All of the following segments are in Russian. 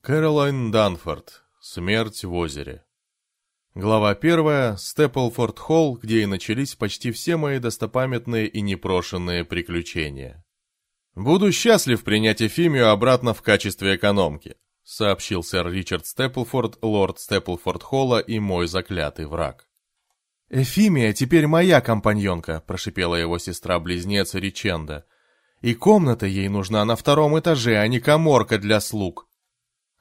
Кэролайн Данфорд. Смерть в озере. Глава первая. Степлфорд Холл, где и начались почти все мои достопамятные и непрошенные приключения. «Буду счастлив принять Эфимию обратно в качестве экономки», сообщил сэр Ричард Степлфорд, лорд Степлфорд Холла и мой заклятый враг. «Эфимия теперь моя компаньонка», прошипела его сестра-близнец Риченда. «И комната ей нужна на втором этаже, а не коморка для слуг».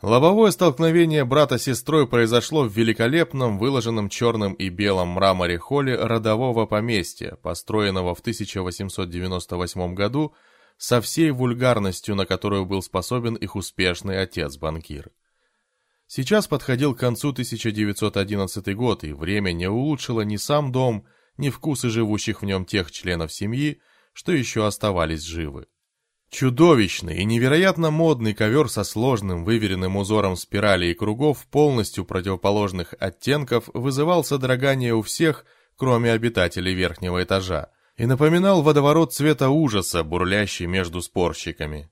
Лобовое столкновение брата с сестрой произошло в великолепном, выложенном черным и белом мраморе холле родового поместья, построенного в 1898 году со всей вульгарностью, на которую был способен их успешный отец-банкир. Сейчас подходил к концу 1911 год, и время не улучшило ни сам дом, ни вкусы живущих в нем тех членов семьи, что еще оставались живы. Чудовищный и невероятно модный ковер со сложным выверенным узором спиралей и кругов полностью противоположных оттенков вызывал содрогание у всех, кроме обитателей верхнего этажа, и напоминал водоворот цвета ужаса, бурлящий между спорщиками.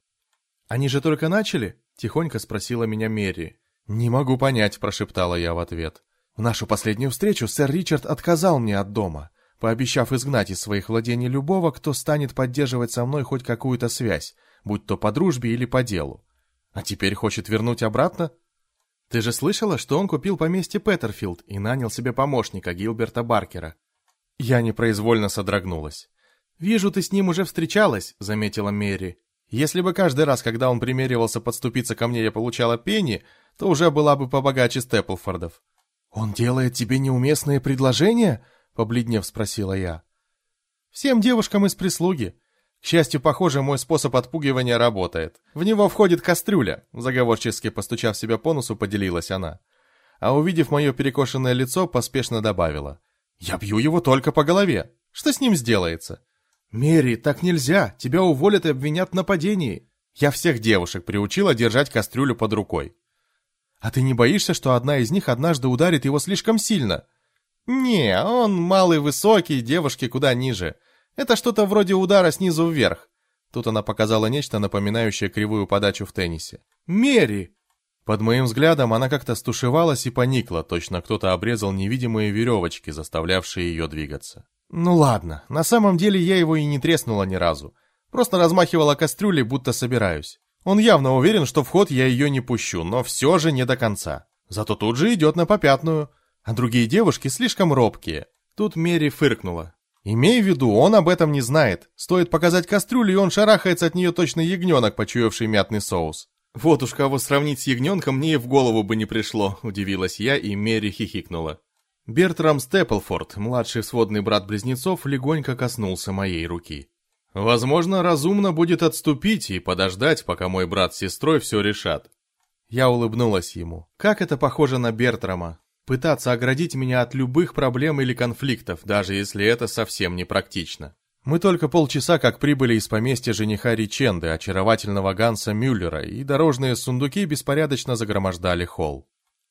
«Они же только начали?» — тихонько спросила меня Мерри. «Не могу понять», — прошептала я в ответ. «В нашу последнюю встречу сэр Ричард отказал мне от дома пообещав изгнать из своих владений любого, кто станет поддерживать со мной хоть какую-то связь, будь то по дружбе или по делу. А теперь хочет вернуть обратно? Ты же слышала, что он купил поместье Петерфилд и нанял себе помощника Гилберта Баркера? Я непроизвольно содрогнулась. «Вижу, ты с ним уже встречалась», — заметила Мэри. «Если бы каждый раз, когда он примеривался подступиться ко мне, я получала пенни, то уже была бы побогаче Степлфордов». «Он делает тебе неуместные предложения?» Побледнев спросила я. Всем девушкам из прислуги. К счастью, похоже, мой способ отпугивания работает. В него входит кастрюля, заговорчески постучав себя по носу, поделилась она. А увидев мое перекошенное лицо, поспешно добавила. «Я бью его только по голове. Что с ним сделается?» «Мери, так нельзя. Тебя уволят и обвинят в нападении. Я всех девушек приучила держать кастрюлю под рукой». «А ты не боишься, что одна из них однажды ударит его слишком сильно?» «Не, он малый высокий, девушки куда ниже. Это что-то вроде удара снизу вверх». Тут она показала нечто, напоминающее кривую подачу в теннисе. «Мери!» Под моим взглядом она как-то стушевалась и поникла, точно кто-то обрезал невидимые веревочки, заставлявшие ее двигаться. «Ну ладно, на самом деле я его и не треснула ни разу. Просто размахивала кастрюлей, будто собираюсь. Он явно уверен, что в ход я ее не пущу, но все же не до конца. Зато тут же идет на попятную а другие девушки слишком робкие. Тут Мери фыркнула. Имей в виду, он об этом не знает. Стоит показать кастрюлю, и он шарахается от нее точно ягненок, почуявший мятный соус. Вот уж кого сравнить с ягненком мне и в голову бы не пришло, удивилась я, и Мери хихикнула. Бертрам Степлфорд, младший сводный брат близнецов, легонько коснулся моей руки. Возможно, разумно будет отступить и подождать, пока мой брат с сестрой все решат. Я улыбнулась ему. Как это похоже на Бертрама пытаться оградить меня от любых проблем или конфликтов, даже если это совсем не практично. Мы только полчаса как прибыли из поместья жениха Риченды, очаровательного Ганса Мюллера, и дорожные сундуки беспорядочно загромождали холл.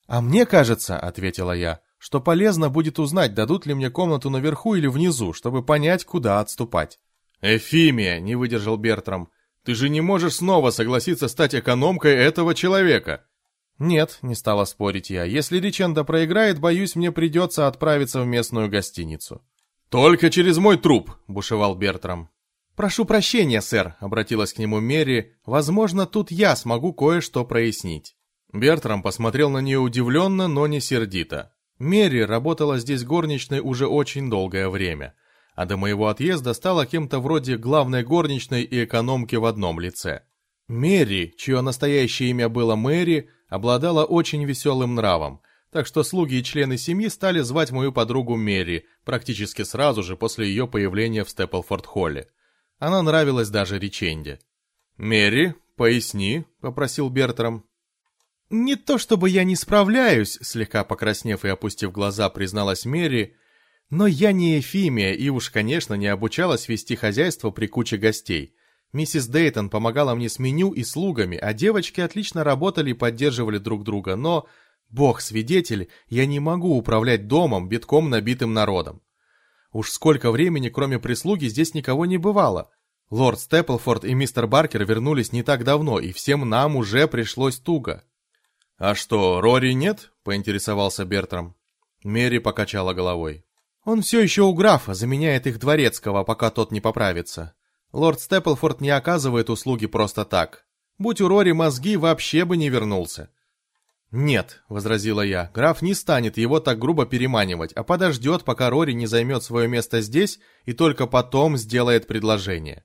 «А мне кажется», — ответила я, — «что полезно будет узнать, дадут ли мне комнату наверху или внизу, чтобы понять, куда отступать». «Эфимия», — не выдержал Бертрам, — «ты же не можешь снова согласиться стать экономкой этого человека». «Нет», — не стала спорить я, — «если Риченда проиграет, боюсь, мне придется отправиться в местную гостиницу». «Только через мой труп», — бушевал Бертрам. «Прошу прощения, сэр», — обратилась к нему Мерри, — «возможно, тут я смогу кое-что прояснить». Бертрам посмотрел на нее удивленно, но не сердито. Мерри работала здесь горничной уже очень долгое время, а до моего отъезда стала кем-то вроде главной горничной и экономки в одном лице. Мерри, чье настоящее имя было Мэри, обладала очень веселым нравом, так что слуги и члены семьи стали звать мою подругу Мэри практически сразу же после ее появления в Степлфорд-Холле. Она нравилась даже Риченде. «Мэри, поясни», — попросил Бертрам. «Не то чтобы я не справляюсь», — слегка покраснев и опустив глаза, призналась Мэри, «но я не Эфимия и уж, конечно, не обучалась вести хозяйство при куче гостей». Миссис Дейтон помогала мне с меню и слугами, а девочки отлично работали и поддерживали друг друга, но, бог свидетель, я не могу управлять домом, битком набитым народом. Уж сколько времени, кроме прислуги, здесь никого не бывало. Лорд Степлфорд и мистер Баркер вернулись не так давно, и всем нам уже пришлось туго. «А что, Рори нет?» — поинтересовался Бертрам. Мери покачала головой. «Он все еще у графа, заменяет их дворецкого, пока тот не поправится. Лорд Степлфорд не оказывает услуги просто так. Будь у Рори мозги, вообще бы не вернулся». «Нет», — возразила я, — «граф не станет его так грубо переманивать, а подождет, пока Рори не займет свое место здесь и только потом сделает предложение.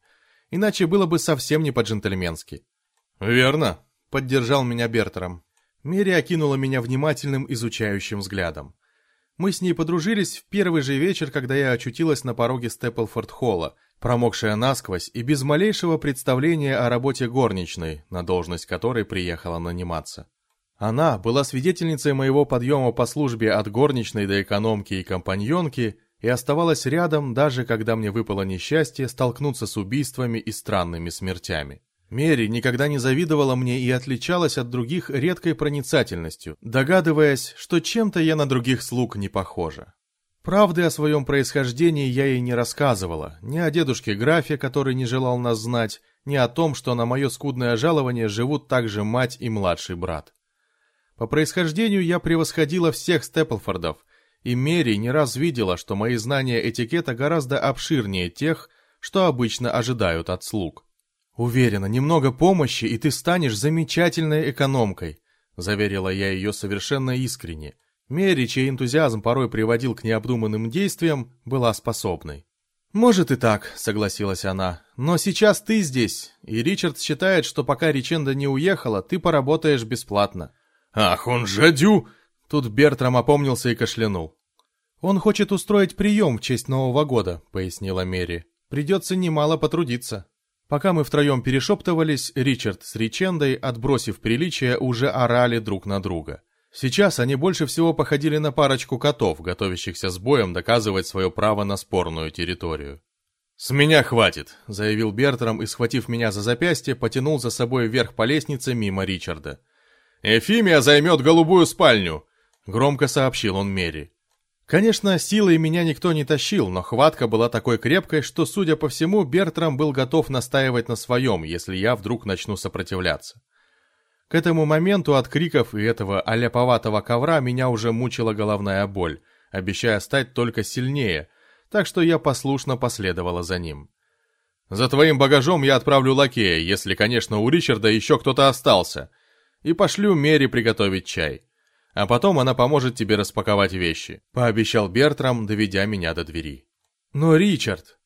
Иначе было бы совсем не по-джентльменски». «Верно», — поддержал меня Бертером. Мери окинула меня внимательным изучающим взглядом. Мы с ней подружились в первый же вечер, когда я очутилась на пороге Степлфорд-холла, промокшая насквозь и без малейшего представления о работе горничной, на должность которой приехала наниматься. Она была свидетельницей моего подъема по службе от горничной до экономки и компаньонки и оставалась рядом, даже когда мне выпало несчастье столкнуться с убийствами и странными смертями. Мери никогда не завидовала мне и отличалась от других редкой проницательностью, догадываясь, что чем-то я на других слуг не похожа. Правды о своем происхождении я ей не рассказывала, ни о дедушке графе, который не желал нас знать, ни о том, что на мое скудное жалование живут также мать и младший брат. По происхождению я превосходила всех Степлфордов, и Мери не раз видела, что мои знания этикета гораздо обширнее тех, что обычно ожидают от слуг. «Уверена, немного помощи, и ты станешь замечательной экономкой», заверила я ее совершенно искренне. Мери, чей энтузиазм порой приводил к необдуманным действиям, была способной. «Может и так», — согласилась она, — «но сейчас ты здесь, и Ричард считает, что пока Риченда не уехала, ты поработаешь бесплатно». «Ах, он жадю!» Тут Бертрам опомнился и кашлянул. «Он хочет устроить прием в честь Нового года», — пояснила Мери. «Придется немало потрудиться». Пока мы втроем перешептывались, Ричард с Ричендой, отбросив приличие, уже орали друг на друга. Сейчас они больше всего походили на парочку котов, готовящихся с боем доказывать свое право на спорную территорию. «С меня хватит», — заявил Бертрам и, схватив меня за запястье, потянул за собой вверх по лестнице мимо Ричарда. «Эфимия займет голубую спальню», — громко сообщил он Мери. Конечно, силой меня никто не тащил, но хватка была такой крепкой, что, судя по всему, Бертрам был готов настаивать на своем, если я вдруг начну сопротивляться. К этому моменту от криков и этого аляповатого ковра меня уже мучила головная боль, обещая стать только сильнее, так что я послушно последовала за ним. «За твоим багажом я отправлю лакея, если, конечно, у Ричарда еще кто-то остался, и пошлю Мери приготовить чай а потом она поможет тебе распаковать вещи», — пообещал Бертрам, доведя меня до двери. «Но Ричард...»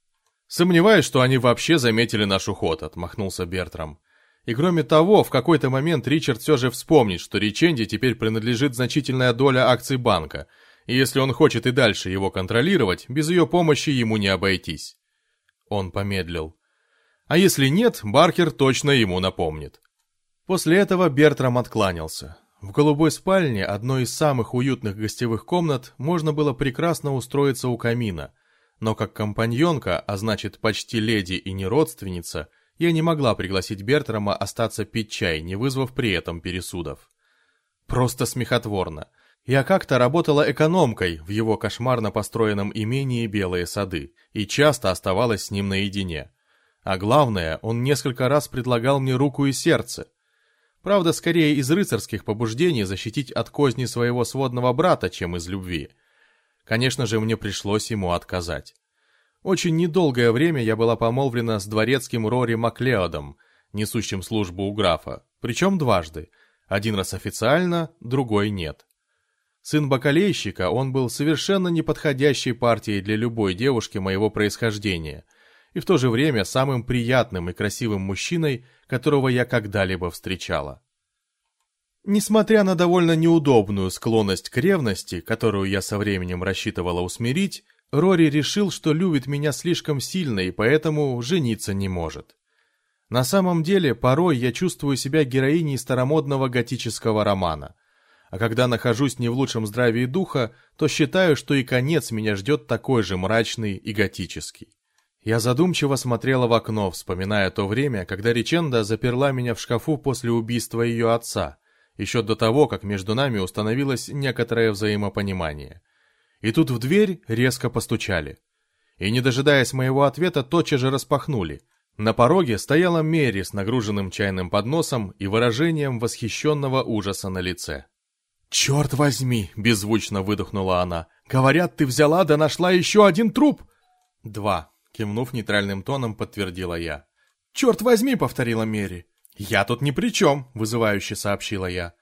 «Сомневаюсь, что они вообще заметили наш уход», — отмахнулся Бертрам. «И кроме того, в какой-то момент Ричард все же вспомнит, что Риченде теперь принадлежит значительная доля акций банка, и если он хочет и дальше его контролировать, без ее помощи ему не обойтись». Он помедлил. «А если нет, Баркер точно ему напомнит». После этого Бертрам откланялся. В голубой спальне, одной из самых уютных гостевых комнат, можно было прекрасно устроиться у камина, но как компаньонка, а значит почти леди и не родственница, я не могла пригласить Бертрама остаться пить чай, не вызвав при этом пересудов. Просто смехотворно. Я как-то работала экономкой в его кошмарно построенном имении Белые сады и часто оставалась с ним наедине. А главное, он несколько раз предлагал мне руку и сердце, Правда, скорее из рыцарских побуждений защитить от козни своего сводного брата, чем из любви. Конечно же, мне пришлось ему отказать. Очень недолгое время я была помолвлена с дворецким Рори Маклеодом, несущим службу у графа, причем дважды. Один раз официально, другой нет. Сын бакалейщика, он был совершенно неподходящей партией для любой девушки моего происхождения, и в то же время самым приятным и красивым мужчиной, которого я когда-либо встречала. Несмотря на довольно неудобную склонность к ревности, которую я со временем рассчитывала усмирить, Рори решил, что любит меня слишком сильно и поэтому жениться не может. На самом деле, порой я чувствую себя героиней старомодного готического романа. А когда нахожусь не в лучшем здравии духа, то считаю, что и конец меня ждет такой же мрачный и готический. Я задумчиво смотрела в окно, вспоминая то время, когда Риченда заперла меня в шкафу после убийства ее отца, еще до того, как между нами установилось некоторое взаимопонимание. И тут в дверь резко постучали. И не дожидаясь моего ответа, тотчас же распахнули. На пороге стояла Мэри с нагруженным чайным подносом и выражением восхищенного ужаса на лице. «Черт возьми!» — беззвучно выдохнула она. «Говорят, ты взяла да нашла еще один труп!» «Два», — кивнув нейтральным тоном, подтвердила я. «Черт возьми!» — повторила Мэри. «Я тут ни при чем!» — вызывающе сообщила я.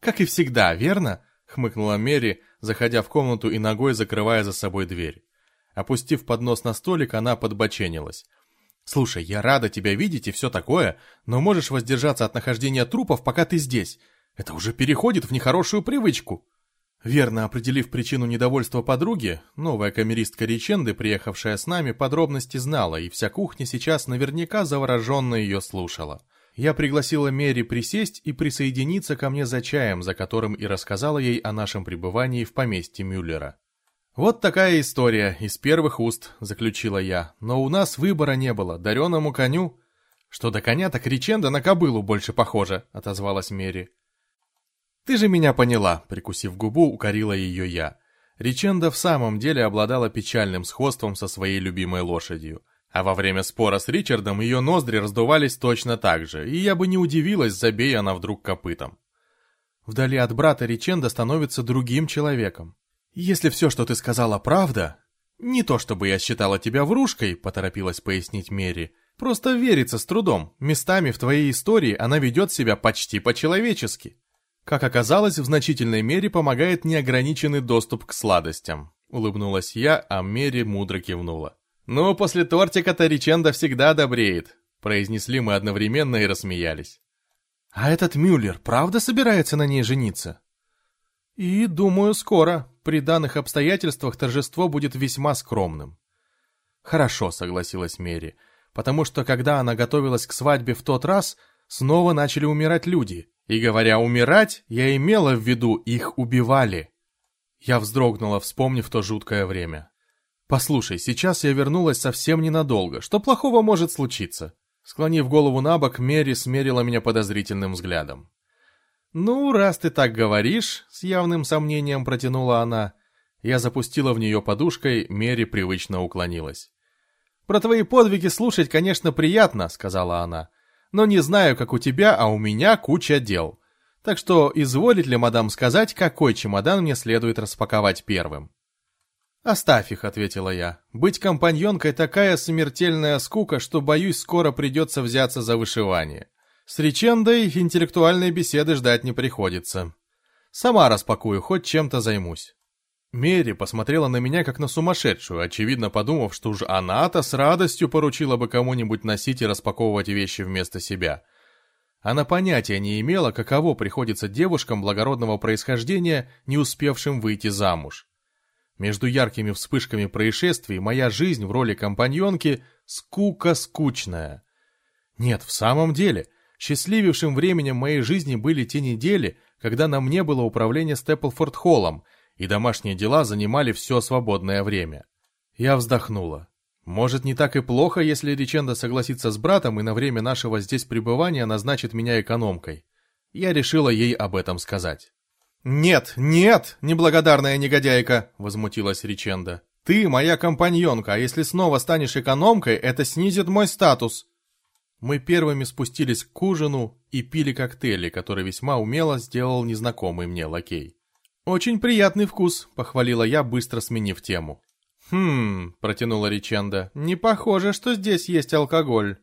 «Как и всегда, верно?» — хмыкнула Мэри, заходя в комнату и ногой закрывая за собой дверь. Опустив поднос на столик, она подбоченилась. «Слушай, я рада тебя видеть и все такое, но можешь воздержаться от нахождения трупов, пока ты здесь. Это уже переходит в нехорошую привычку. Верно определив причину недовольства подруги, новая камеристка Риченды, приехавшая с нами, подробности знала, и вся кухня сейчас наверняка завороженно ее слушала. Я пригласила Мэри присесть и присоединиться ко мне за чаем, за которым и рассказала ей о нашем пребывании в поместье Мюллера. «Вот такая история, из первых уст», — заключила я, «но у нас выбора не было, дареному коню...» «Что до коня, так Риченда на кобылу больше похожа», — отозвалась Мэри. «Ты же меня поняла», — прикусив губу, укорила ее я. Риченда в самом деле обладала печальным сходством со своей любимой лошадью. А во время спора с Ричардом ее ноздри раздувались точно так же, и я бы не удивилась, забей она вдруг копытом. Вдали от брата Риченда становится другим человеком. «Если все, что ты сказала, правда...» «Не то чтобы я считала тебя врушкой», — поторопилась пояснить Мери. «Просто верится с трудом. Местами в твоей истории она ведет себя почти по-человечески». Как оказалось, в значительной мере помогает неограниченный доступ к сладостям. Улыбнулась я, а Мери мудро кивнула. «Ну, после тортика-то Риченда всегда добреет», произнесли мы одновременно и рассмеялись. «А этот Мюллер правда собирается на ней жениться?» «И, думаю, скоро. При данных обстоятельствах торжество будет весьма скромным». «Хорошо», — согласилась Мери, «потому что, когда она готовилась к свадьбе в тот раз, снова начали умирать люди, и говоря «умирать», я имела в виду «их убивали». Я вздрогнула, вспомнив то жуткое время. «Послушай, сейчас я вернулась совсем ненадолго. Что плохого может случиться?» Склонив голову на бок, Мери смерила меня подозрительным взглядом. «Ну, раз ты так говоришь», — с явным сомнением протянула она. Я запустила в нее подушкой, Мери привычно уклонилась. «Про твои подвиги слушать, конечно, приятно», — сказала она но не знаю, как у тебя, а у меня куча дел. Так что изволит ли мадам сказать, какой чемодан мне следует распаковать первым?» «Оставь их», — ответила я. «Быть компаньонкой такая смертельная скука, что, боюсь, скоро придется взяться за вышивание. С Ричендой интеллектуальной беседы ждать не приходится. Сама распакую, хоть чем-то займусь». Мери посмотрела на меня как на сумасшедшую, очевидно подумав, что уж она-то с радостью поручила бы кому-нибудь носить и распаковывать вещи вместо себя. Она понятия не имела, каково приходится девушкам благородного происхождения, не успевшим выйти замуж. Между яркими вспышками происшествий моя жизнь в роли компаньонки скука скучная. Нет, в самом деле, счастливейшим временем моей жизни были те недели, когда на мне было управление Степлфорд-Холлом — и домашние дела занимали все свободное время. Я вздохнула. Может, не так и плохо, если Риченда согласится с братом и на время нашего здесь пребывания назначит меня экономкой. Я решила ей об этом сказать. «Нет, нет, неблагодарная негодяйка!» — возмутилась Риченда. «Ты моя компаньонка, а если снова станешь экономкой, это снизит мой статус!» Мы первыми спустились к ужину и пили коктейли, который весьма умело сделал незнакомый мне лакей. «Очень приятный вкус», — похвалила я, быстро сменив тему. «Хм», — протянула Риченда, — «не похоже, что здесь есть алкоголь».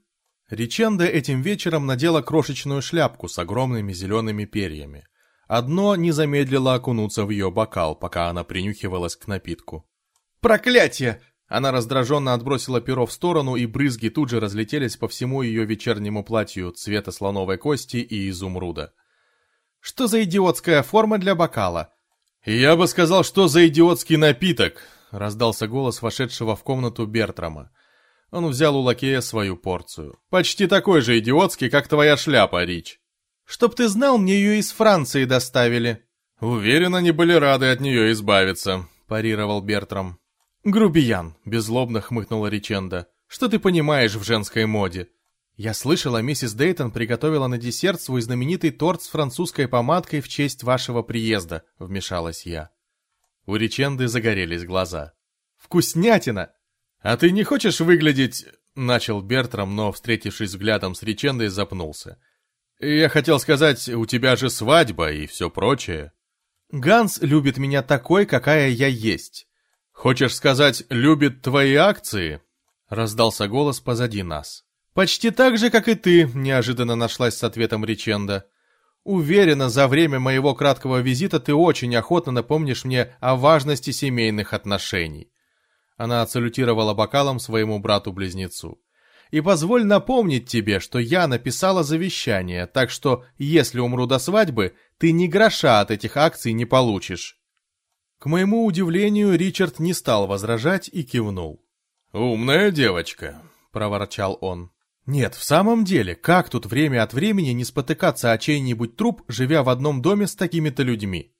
Риченда этим вечером надела крошечную шляпку с огромными зелеными перьями. Одно не замедлило окунуться в ее бокал, пока она принюхивалась к напитку. «Проклятие!» Она раздраженно отбросила перо в сторону, и брызги тут же разлетелись по всему ее вечернему платью цвета слоновой кости и изумруда. «Что за идиотская форма для бокала? «Я бы сказал, что за идиотский напиток!» — раздался голос вошедшего в комнату Бертрама. Он взял у лакея свою порцию. «Почти такой же идиотский, как твоя шляпа, Рич». «Чтоб ты знал, мне ее из Франции доставили». «Уверен, они были рады от нее избавиться», — парировал Бертрам. «Грубиян», — беззлобно хмыкнула Риченда. «Что ты понимаешь в женской моде? «Я слышала, миссис Дейтон приготовила на десерт свой знаменитый торт с французской помадкой в честь вашего приезда», — вмешалась я. У Риченды загорелись глаза. «Вкуснятина!» «А ты не хочешь выглядеть Начал Бертрам, но, встретившись взглядом с Ричендой, запнулся. «Я хотел сказать, у тебя же свадьба и все прочее». «Ганс любит меня такой, какая я есть». «Хочешь сказать, любит твои акции?» Раздался голос позади нас. «Почти так же, как и ты», — неожиданно нашлась с ответом Риченда. «Уверена, за время моего краткого визита ты очень охотно напомнишь мне о важности семейных отношений». Она отсалютировала бокалом своему брату-близнецу. «И позволь напомнить тебе, что я написала завещание, так что, если умру до свадьбы, ты ни гроша от этих акций не получишь». К моему удивлению, Ричард не стал возражать и кивнул. «Умная девочка», — проворчал он. «Нет, в самом деле, как тут время от времени не спотыкаться о чей-нибудь труп, живя в одном доме с такими-то людьми?»